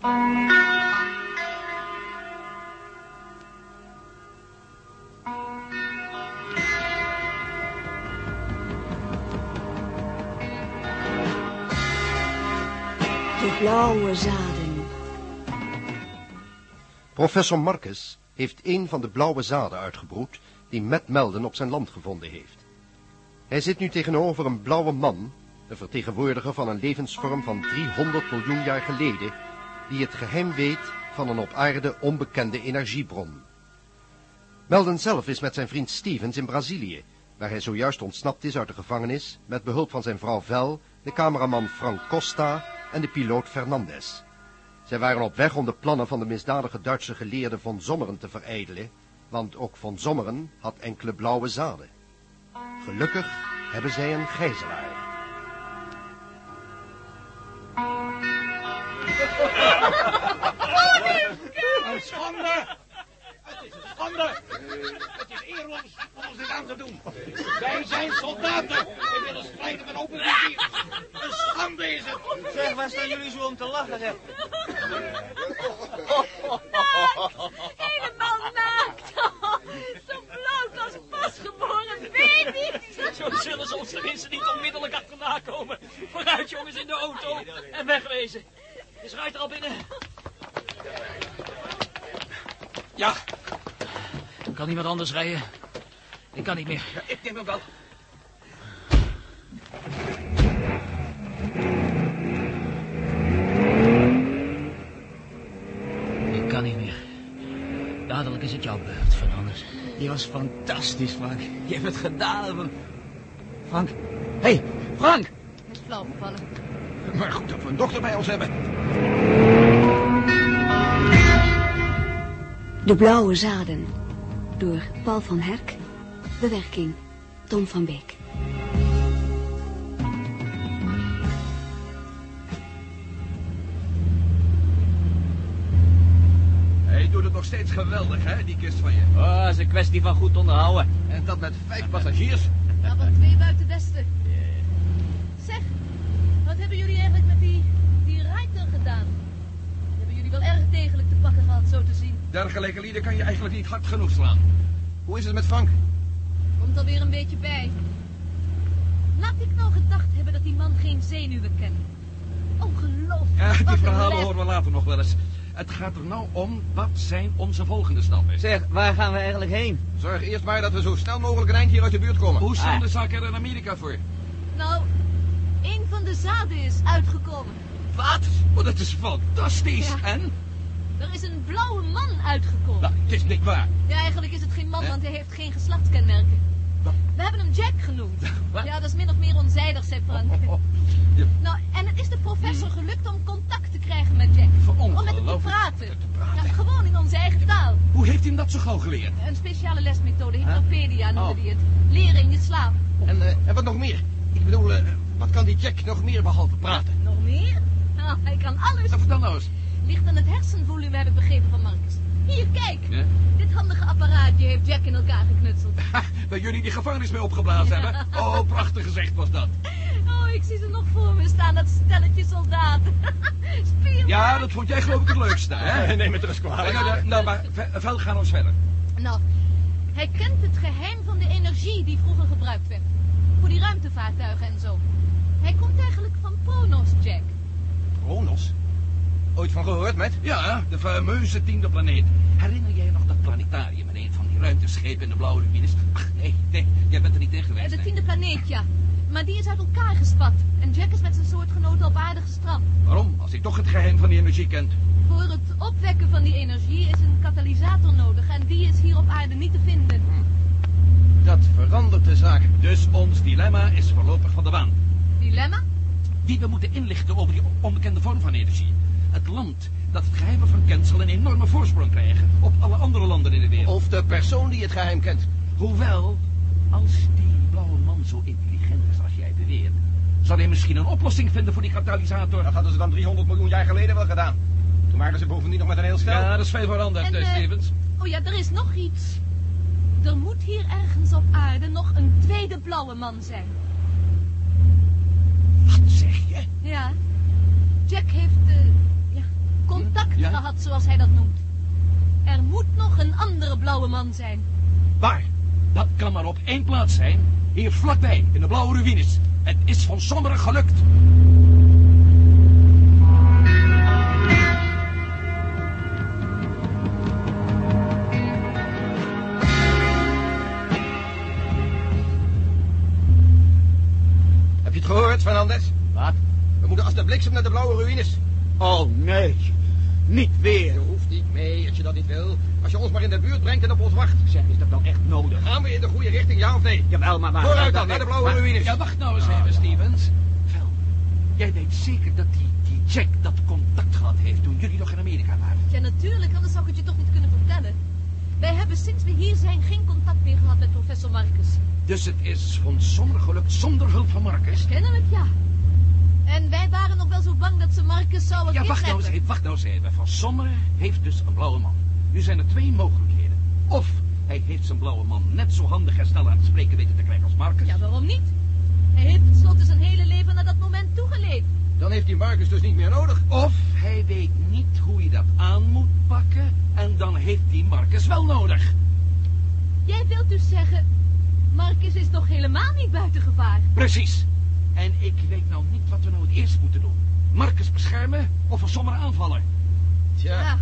De blauwe zaden. Professor Marcus heeft een van de blauwe zaden uitgebroed die Matt Melden op zijn land gevonden heeft. Hij zit nu tegenover een blauwe man, een vertegenwoordiger van een levensvorm van 300 miljoen jaar geleden, die het geheim weet van een op aarde onbekende energiebron. Melden zelf is met zijn vriend Stevens in Brazilië, waar hij zojuist ontsnapt is uit de gevangenis met behulp van zijn vrouw Vel, de cameraman Frank Costa en de piloot Fernandez. Zij waren op weg om de plannen van de misdadige Duitse geleerde von Sommeren te verijdelen, want ook von Sommeren had enkele blauwe zaden. Gelukkig hebben zij een gijzelaar. Een schande! Het is een schande! Het is eerloos om ons dit aan te doen. Wij zijn soldaten en willen strijden met open vizier. Een schande is het! Zeg, waar staan jullie zo om te lachen, zeg? Helemaal naakt. Zo bloot als pasgeboren baby. Zo zullen ze ons tenminste niet onmiddellijk achterna komen. Vooruit jongens in de auto en wegwezen. Is Ruiter al binnen? Ja. Kan niemand anders rijden? Ik kan niet meer. Ik neem hem wel. Ik kan niet meer. Dadelijk is het jouw beurt, Fernandes. Je was fantastisch, Frank. Je hebt het gedaan. Frank. Hé, hey, Frank! Flauwgevallen. Maar goed dat we een dokter bij ons hebben. De blauwe zaden. Door Paul van Herk. Bewerking Tom van Beek. Hij doet het nog steeds geweldig, hè, die kist van je. Oh, dat is een kwestie van goed onderhouden. En dat met vijf passagiers. Ja, van twee buiten westen. Zeg, wat hebben jullie eigenlijk met die, die Reiter gedaan? Hebben jullie wel erg gehad, zo te zien? Dergelijke lieden kan je eigenlijk niet hard genoeg slaan. Hoe is het met Frank? Komt alweer een beetje bij. Laat ik nou gedacht hebben dat die man geen zenuwen kent. Ongelooflijk. Ja, die verhalen horen we later nog wel eens. Het gaat er nou om, wat zijn onze volgende stappen? Zeg, waar gaan we eigenlijk heen? Zorg eerst maar dat we zo snel mogelijk een eind hier uit de buurt komen. Hoe staan staan de de zaken er in Amerika voor? Nou, een van de zaden is uitgekomen. Wat? Oh, dat is fantastisch. Ja. En? Er is een blauwe man uitgekomen. Nou, het is niet waar. Ja, eigenlijk is het geen man, Hè? want hij heeft geen geslachtskenmerken. Wat? We hebben hem Jack genoemd. Wat? Ja, dat is min of meer onzijdig, zei Frank. Oh, oh. Ja, Nou, en het is de professor gelukt om contact te krijgen met Jack. Om met hem te praten. Te praten. Ja, gewoon in onze eigen taal. Hoe heeft hij hem dat zo gauw geleerd? Een speciale lesmethode, hypnopedia noemde Oh. hij het. Leren in je slaap. En, eh, en wat nog meer? Ik bedoel, eh, wat kan die Jack nog meer behalve praten? Nog meer? Nou, hij kan alles. Nou, vertel nou eens. Ligt aan het hersenvolume, heb ik begrepen van Marcus. Hier, kijk. Ja? Dit handige apparaatje heeft Jack in elkaar geknutseld. Ha, bij jullie die gevangenis mee opgeblazen hebben? Oh, prachtig gezegd was dat. Oh, ik zie ze nog voor me staan, dat stelletje soldaten. Spier. Ja, dat vond jij geloof ik het leukste, hè? Neem het er eens kwalijk. Nou, nou, nou, maar ve- Vel, gaan ons verder. Nou, hij kent het geheim van de energie die vroeger gebruikt werd. Voor die ruimtevaartuigen en zo. Hij komt eigenlijk van Pronos, Jack. Kronos? Ooit van gehoord, met? Ja, de fameuze tiende planeet. Herinner jij je nog dat planetarium met een van die ruimteschepen in de blauwe lubines? Ach, nee, nee, jij bent er niet in Eh, geweest. De nee. tiende planeet, ja. Maar die is uit elkaar gespat. En Jack is met zijn soortgenoten op aarde gestrand. Waarom? Als hij toch het geheim van die energie kent. Voor het opwekken van die energie is een katalysator nodig. En die is hier op aarde niet te vinden. Dat verandert de zaak. Dus ons dilemma is voorlopig van de baan. Dilemma? Wie we moeten inlichten over die onbekende vorm van energie. Het land dat het geheim ervan kent zal een enorme voorsprong krijgen op alle andere landen in de wereld. Of de persoon die het geheim kent. Hoewel, als die blauwe man zo intelligent is als jij beweert, zal hij misschien een oplossing vinden voor die katalysator. Dat hadden ze dan 300 miljoen jaar geleden wel gedaan. Toen waren ze bovendien nog met een heel stel. Ja, dat is veel veranderd, En, eh, eh, Stevens. Oh ja, er is nog iets. Er moet hier ergens op aarde nog een tweede blauwe man zijn. Wat zeg je? Ja. Jack heeft, ja, contact gehad, zoals hij dat noemt. Er moet nog een andere blauwe man zijn. Waar? Dat kan maar op één plaats zijn. Hier vlakbij, in de blauwe ruïnes. Het is van Sommeren gelukt. Heb je het gehoord, Fernandez? Wat? We moeten als de bliksem naar de blauwe ruïnes. Oh, nee. Niet weer. Je hoeft niet mee als je dat niet wil. Als je ons maar in de buurt brengt en op ons wacht. Zeg, is dat nou echt nodig? Gaan we in de goede richting, ja of nee? Jawel, maar... maar Vooruit dan, naar de blauwe maar- ruïnes. Ja, wacht nou eens even, Stevens. Vel, jij weet zeker dat die, die Jack dat contact gehad heeft toen jullie nog in Amerika waren. Ja, natuurlijk, anders zou ik het je toch niet kunnen vertellen. Wij hebben sinds we hier zijn geen contact meer gehad met professor Marcus. Dus het is van Sommeren gelukt zonder hulp van Marcus. Kennelijk ja. En wij waren nog wel zo bang dat ze Marcus zouden Ja, wacht nou eens even, wacht nou eens even. Van Sommeren heeft dus een blauwe man. Nu zijn er twee mogelijkheden. Of hij heeft zijn blauwe man net zo handig en snel aan het spreken weten te krijgen als Marcus. Ja, waarom niet? Hij heeft tenslotte zijn hele leven naar dat moment toegeleefd. Dan heeft die Marcus dus niet meer nodig. Of hij weet niet hoe je dat aan moet pakken en dan heeft hij Marcus wel nodig. Jij wilt dus zeggen, Marcus is nog helemaal niet buiten gevaar. Precies. En ik weet nou niet wat we nou het eerst moeten doen. Marcus beschermen of van Sommeren aanvallen? Tja, Ja.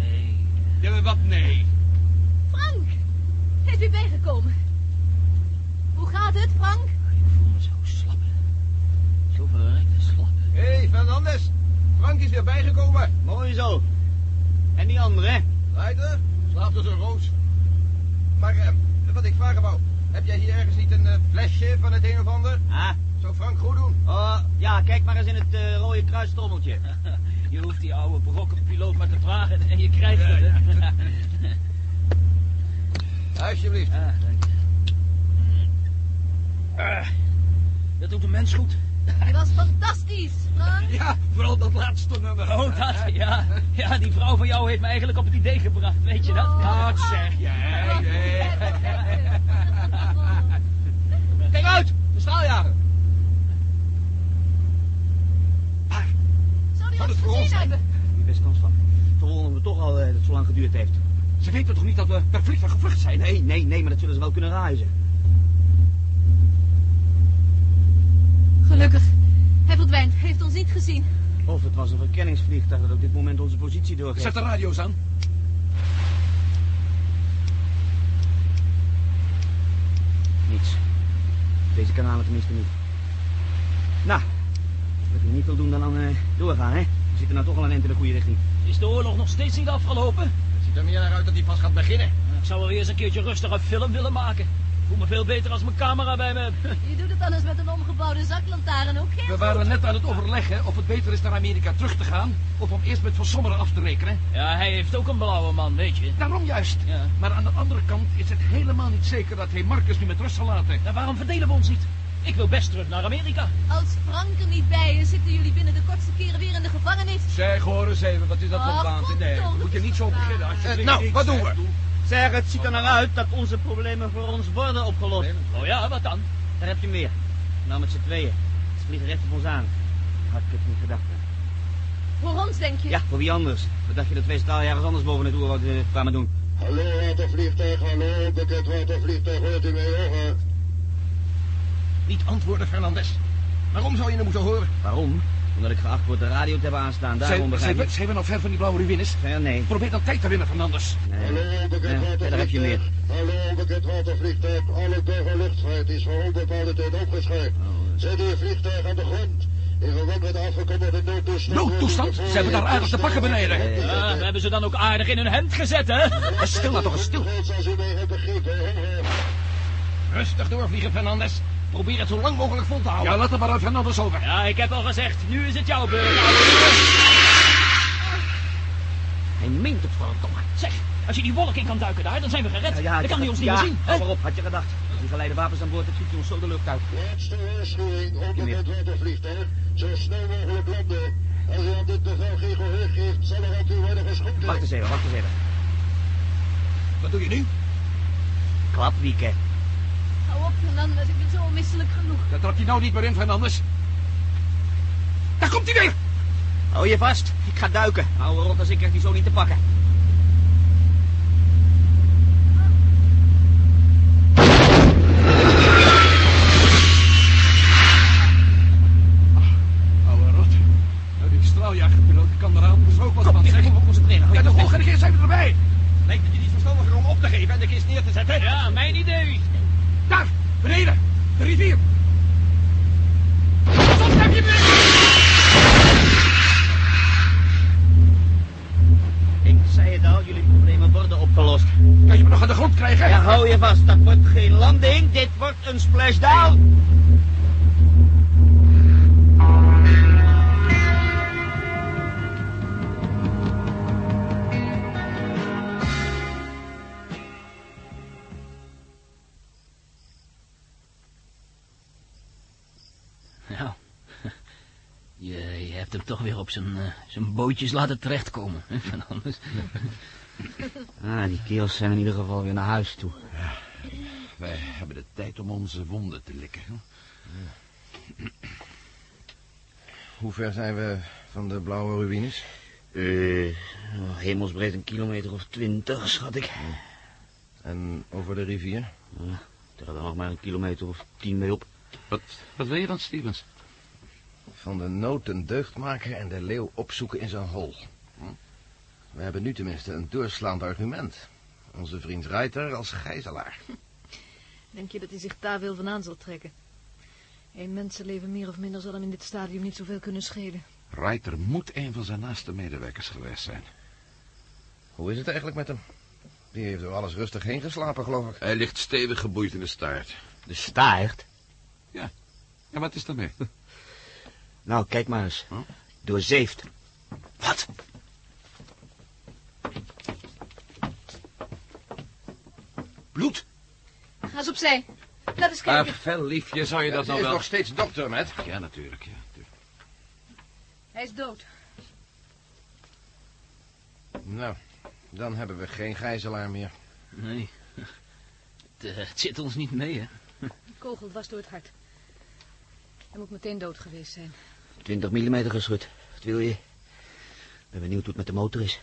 Nee. Ja, wat nee? Frank, hij is weer bijgekomen. Hoe gaat het, Frank? Ik voel me zo slap. Zo verrekte slap. Hé, hey, Fernandez. Frank is weer bijgekomen. Mooi zo. En die andere? Leiter, slaapt als een roos. Maar eh, wat ik vragen wou. Heb jij hier ergens niet een eh, flesje van het een of ander? Ah, Zou Frank goed doen? oh, ja, kijk maar eens in het eh, rode kruisstrommeltje. Je hoeft die oude brokkenpiloot maar te vragen en je krijgt het. hè. Alsjeblieft. Ah, dank je. Ah, dat doet een mens goed. Je was fantastisch, Frank. Ja, vooral dat laatste nummer. Oh, dat, ja. Ja, die vrouw van jou heeft me eigenlijk op het idee gebracht, weet je dat? Wat zeg jij? Kijk uit, de straaljager. Waar? Zou die Zou het voor ons gezien zijn? hebben? Die best kans van. Verwonderd me toch al eh, dat het zo lang geduurd heeft. Ze weten toch niet dat we per vliegtuig gevlucht zijn? Nee, nee, nee, maar dat zullen ze wel kunnen reizen. Gelukkig. Hij verdwijnt, Hij heeft ons niet gezien. Of het was een verkenningsvliegtuig dat op dit moment onze positie doorgeeft. Zet de radio's aan. Niets. Deze kanalen tenminste niet. Nou, wat je niet wil doen, dan, dan eh, doorgaan, hè? We zitten nou toch al een eind in de goede richting. Is de oorlog nog steeds niet afgelopen? Het ziet er meer naar uit dat hij pas gaat beginnen. Ik zou wel eens een keertje rustig een film willen maken. Ik voel me veel beter als mijn camera bij me heb. Je doet het anders met een omgebouwde zaklantaarn ook, We Gerrit? waren net aan het overleggen of het beter is naar Amerika terug te gaan... of om eerst met Van Sommeren af te rekenen. Ja, hij heeft ook een blauwe man, weet je. Daarom juist. Ja. Maar aan de andere kant is het helemaal niet zeker dat hij Marcus nu met rust zal laten. Nou, waarom verdelen we ons niet? Ik wil best terug naar Amerika. Als Frank er niet bij is, zitten jullie binnen de kortste keren weer in de gevangenis. Zeg, hoor eens even, wat is dat voor Oh, waanzin? Nee, moet je niet zo beginnen. Als je Eh, nou, wat doen we? Zeg, het ziet er naar uit dat onze problemen voor ons worden opgelost. Oh ja, wat dan? Daar heb je meer. Nou met z'n tweeën. Ze vliegen recht op ons aan. Had ik het niet gedacht. hè. Voor ons, denk je? Ja, voor wie anders? Wat dacht je dat twee straaljagers anders boven het oerwoud eh, kwamen doen? Hallo watervliegtuig, hallo, bekend watervliegtuig, hoort u mij horen? Niet antwoorden, Fernandez. Waarom zou je hem moeten horen? Waarom? Omdat ik geacht word de radio te hebben aanstaan. Daarom Zijn, begrijp we, zijn we nou ver van die blauwe ruïnes? Ja, nee. Probeer dan tijd te winnen, Fernandes. nee. Hallo, bekend daar heb je meer. watervliegtuig, hallo, bekend watervliegtuig, alle burgerluchtvaart is voor onbepaalde tijd opgeschreven. Zet uw vliegtuig aan de grond. In verband met de afgekondigde noodtoestand... Noodtoestand? Ze hebben daar aardig te pakken beneden. Ja, we hebben ze dan ook aardig in hun hemd gezet, hè? Stil nou toch eens stil. Rustig doorvliegen, Fernandez. Probeer het zo lang mogelijk vol te houden. Ja, laat er maar uit Fernandes over. Ja, ik heb al gezegd, nu is het jouw beurt. Hij meent het verdomme. Zeg, als je die wolk in kan duiken daar, dan zijn we gered. dan kan hij ons niet ja, meer zien. hè? waarop had je gedacht? Als die geleide wapens aan boord, dan schiet hij ons zo de lucht uit. Laatste waarschuwing, onbekend watervliegtuig. Zo snel mogelijk landen. Als u aan dit bevel geen gehoor geeft, zal er op u worden geschoten. Wacht eens even, wacht eens even. Wat doe je nu? Klapwieken. Hou op, Fernandes, ik ben zo misselijk genoeg. Dat trap je nou niet meer in, Fernandes. Daar komt hij weer! Hou je vast. Ik ga duiken. Oude rot als ik krijg die zo niet te pakken. Lijkt het je niet verstandiger om op te geven en de kist neer te zetten? Ja, mijn idee. Daar, beneden, de rivier. Soms heb je. Ik zei het al, jullie problemen worden opgelost. Kan je me nog aan de grond krijgen? Ja, hou je vast. Dat wordt geen landing. Dit wordt een splashdown. Nou, je, je hebt hem toch weer op zijn, eh, zijn bootjes laten terechtkomen. hè, Van anders. Ah, die kerels zijn in ieder geval weer naar huis toe. Wij hebben de tijd om onze wonden te likken. Hoe ver zijn we van de blauwe ruïnes? Eh, oh, hemelsbreed een kilometer of twintig, schat ik. En over de rivier? Uh, er er nog maar een kilometer of tien mee op. Wat, wat wil je dan, Stevens? Van de nood een deugd maken en de leeuw opzoeken in zijn hol. Hm? We hebben nu tenminste een doorslaand argument. Onze vriend Reiter als gijzelaar. Denk je dat hij zich daar veel van aan zal trekken? Een mensenleven meer of minder zal hem in dit stadium niet zoveel kunnen schelen. Reiter moet een van zijn naaste medewerkers geweest zijn. Hoe is het eigenlijk met hem? Die heeft door alles rustig heen geslapen, geloof ik. Hij ligt stevig geboeid in de staart. De staart? Ja, wat is daarmee? Nou, kijk maar eens. Huh? Doorzeefd. Wat? Bloed? Ga eens opzij. Laat eens kijken. Ach, fel liefje, zou je dat Hij nou is wel... nog steeds dokter, met. Ja, natuurlijk, ja. Hij is dood. Nou, dan hebben we geen gijzelaar meer. Nee, het, eh, het zit ons niet mee, hè. De kogel was door het hart. Hij moet meteen dood geweest zijn. 20 millimeter geschud. Wat wil je? Ik ben benieuwd hoe het met de motor is.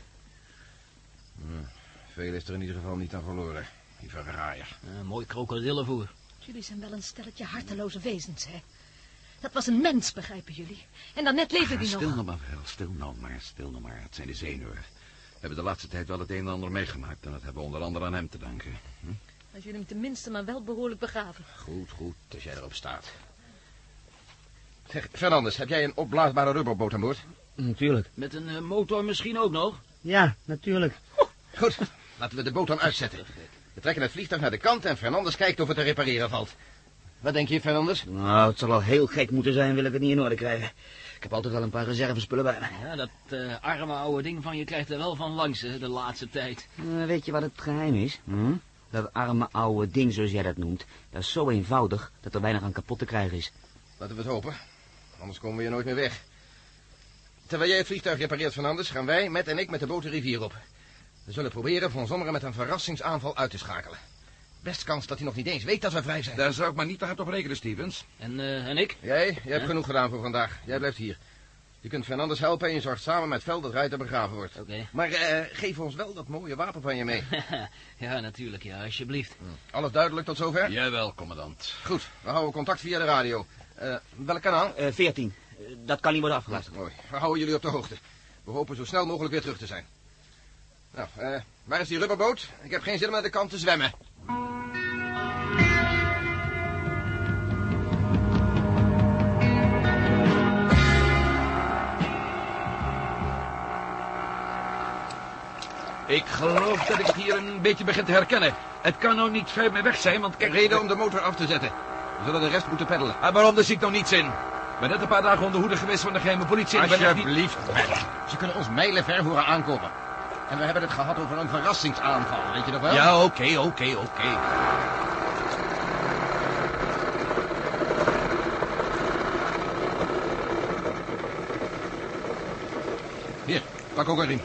Veel is er in ieder geval niet aan verloren. Die verraaier. Eh, mooi krokodillenvoer. Jullie zijn wel een stelletje harteloze wezens, hè? Dat was een mens, begrijpen jullie? En daarnet leefde die Stil nog. nou maar, wel. Stil nou maar, stil nou maar. Het zijn de zenuwen. We hebben de laatste tijd wel het een en ander meegemaakt. En dat hebben we onder andere aan hem te danken. Als jullie hem tenminste maar wel behoorlijk begraven. Goed, goed, als jij erop staat. Zeg, Fernandes, heb jij een opblaasbare rubberboot aan boord? Natuurlijk. Met een eh, motor misschien ook nog. Ja, natuurlijk. Goed, laten we de boot dan uitzetten. We trekken het vliegtuig naar de kant en Fernandes kijkt of het te repareren valt. Wat denk je, Fernandes? Nou, het zal al heel gek moeten zijn, wil ik het niet in orde krijgen. Ik heb altijd wel een paar reservespullen bij me. Ja, dat eh, arme oude ding van je krijgt er wel van langs, hè, de laatste tijd. Eh, weet je wat het geheim is? Hm? Dat arme oude ding, zoals jij dat noemt. Dat is zo eenvoudig dat er weinig aan kapot te krijgen is. Laten we het hopen. Anders komen we hier nooit meer weg. Terwijl jij het vliegtuig repareert, Fernandes, gaan wij, met en ik, met de boot de rivier op. We zullen proberen Von Sommeren met een verrassingsaanval uit te schakelen. Best kans dat hij nog niet eens weet dat we vrij zijn. Daar zou ik maar niet te hard op rekenen, Stevens. En, eh, en ik? Jij, jij hebt genoeg gedaan voor vandaag. Jij blijft hier. Je kunt Fernandes helpen en je zorgt samen met Vel dat Ruiter begraven wordt. Oké. Maar eh, geef ons wel dat mooie wapen van je mee. ja, natuurlijk, ja, alsjeblieft. Alles duidelijk tot zover? Jawel, commandant. Goed, we houden contact via de radio. Eh welk kanaal? Eh 14. Eh, dat kan niet worden afgeluisterd. Mooi, we houden jullie op de hoogte. We hopen zo snel mogelijk weer terug te zijn. Nou, eh, waar is die rubberboot? Ik heb geen zin om naar de kant te zwemmen. Ik geloof dat ik het hier een beetje begin te herkennen. Het kan nou niet ver meer weg zijn, want kijk... Reden om de motor af te zetten. We zullen de rest moeten peddelen. Ah, waarom, daar zie ik nog niets in. Ik ben net een paar dagen onder hoede geweest van de geheime politie. en niet... Alsjeblieft, Matt. Ze kunnen ons mijlen ver horen aankomen. En we hebben het gehad over een verrassingsaanval, weet je nog wel? Ja, oké, oké, oké. Hier, pak ook een riem.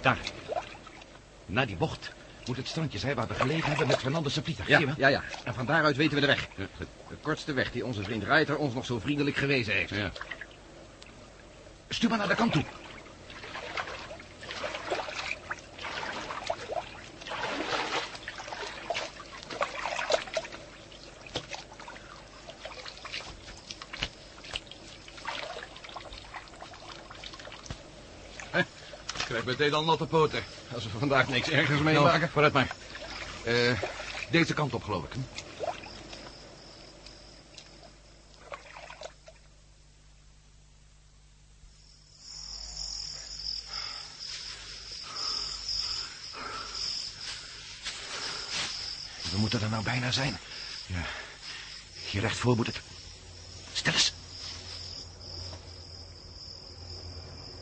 Daar. Na die bocht. moet het strandje zijn waar we gelegen hebben met Fernandes' vliegtuig. Ja, ja, ja. En van daaruit weten we de weg. De, de kortste weg die onze vriend Reiter ons nog zo vriendelijk gewezen heeft. Ja. Stuur maar naar de kant toe. Meteen al natte poten. Als we vandaag niks ergers Nou, meemaken. vooruit maar. Eh, deze kant op, geloof ik. We moeten er nou bijna zijn. Ja. Hier rechtvoor moet het. Stil eens.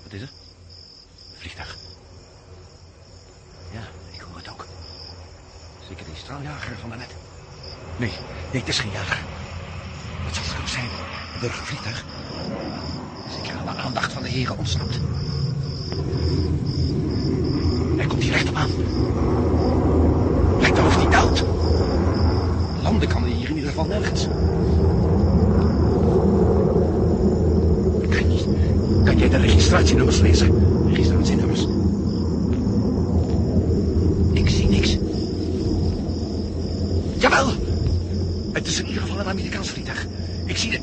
Wat is er? Vliegtuig. Ja, ik hoor het ook. Zeker die straaljager van daarnet. Nee, het is geen jager. Wat zal het ook zijn? Een burgervliegtuig? Zeker aan de aandacht van de heren ontsnapt. Hij komt hier recht op aan. Lijkt wel of hij. Landen kan hij hier in ieder geval nergens. Kan niet. Kan jij de registratienummers lezen? Registratienummers. Ik zie niks. Jawel! Het is in ieder geval een Amerikaans vliegtuig. Ik zie de...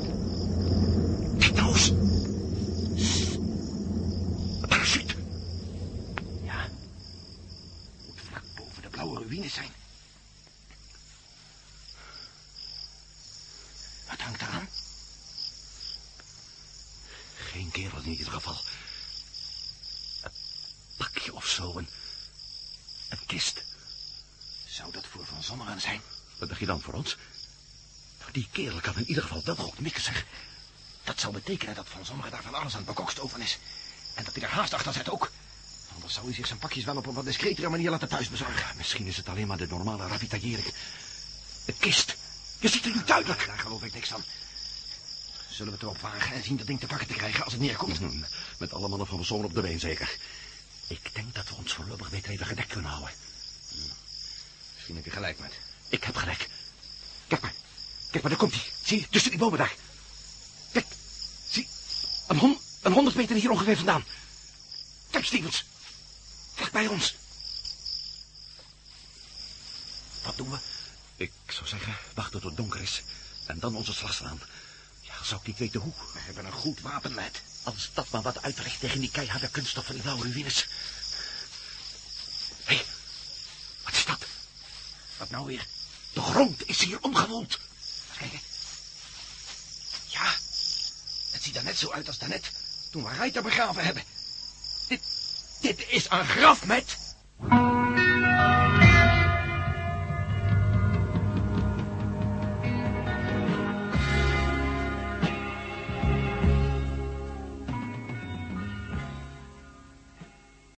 Kijk nou eens. Een parachute. Ja. Moet vlak boven de blauwe ruïnes zijn. Wat hangt eraan? Geen kerel in ieder geval. Een pakje of zo, een... Een kist. Zou dat voor Van Sommeren zijn? Wat dacht je dan voor ons? Die kerel kan in ieder geval wel goed mikken, zeg. Dat zou betekenen dat Van Sommeren daar van alles aan het bekokstoven is. En dat hij er haast achter zit ook. Anders zou hij zich zijn pakjes wel op een wat discretere manier laten thuisbezorgen. Ja, misschien is het alleen maar de normale ravitaillering. Een kist. Je ziet het nu duidelijk. Daar geloof ik niks van. Zullen we het erop wagen en zien dat ding te pakken te krijgen als het neerkomt? Mhm, Met alle mannen van mijn zoon op de been, zeker. Ik denk dat we ons voorlopig beter even gedekt kunnen houden. Misschien heb je gelijk met. Ik heb gelijk. Kijk maar. Kijk maar, daar komt hij. Zie je, tussen die bomen daar. Kijk, zie. Een, hon een honderd meter hier ongeveer vandaan. Kijk, Stevens. Vlak bij ons. Wat doen we? Ik zou zeggen, wacht tot het donker is. En dan onze slag slaan. Ja, zou ik niet weten hoe. We hebben een goed wapen met. Als dat maar wat uitricht tegen die keiharde kunststof van die blauwe ruïnes. Hé, hey, wat is dat? Wat nou weer? De grond is hier omgewoeld. Ja, het ziet er net zo uit als daarnet. Toen we Reiter begraven hebben. Dit, dit is een graf met...